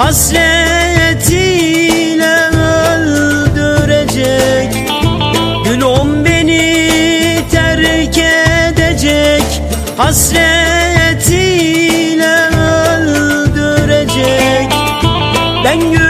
hasretiyle öldürecek. Günüm beni terk edecek. Hasretiyle öldürecek. Ben gün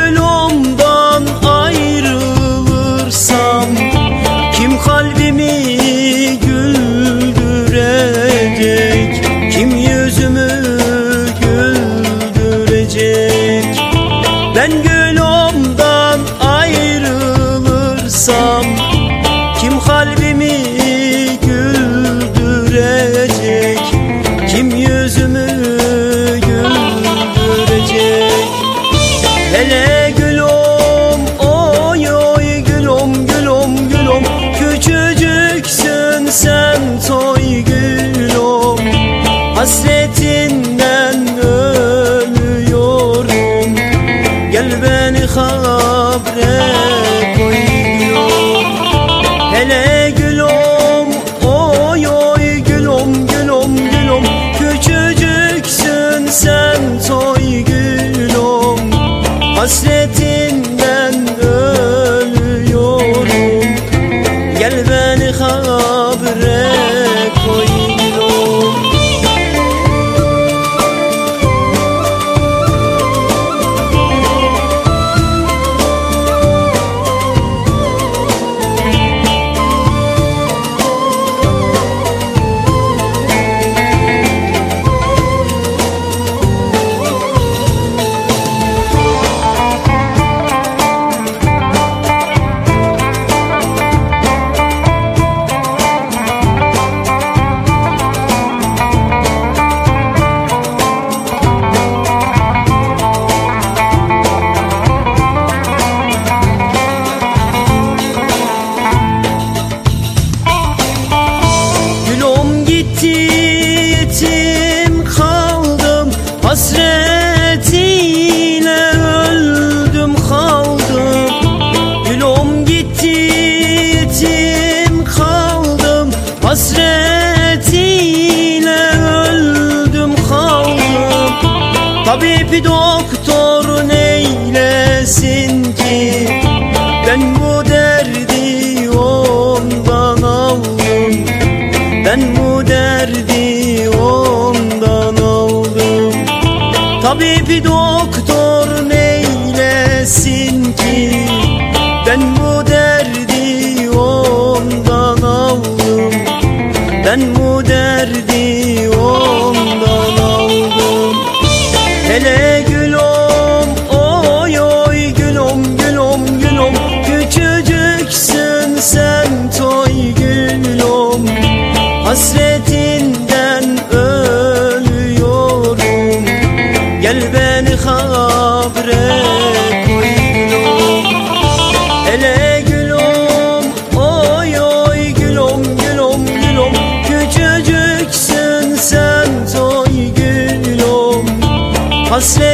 olsam Kim kalbimi güldürecek? Kim yüzümü güldürecek? Tabibi doktor neylesin ki? Ben bu derdi ondan aldım. Ben bu derdi ondan aldım. Tabibi doktor neylesin ki? Ben bu derdi ondan aldım. Ben bu derdi você.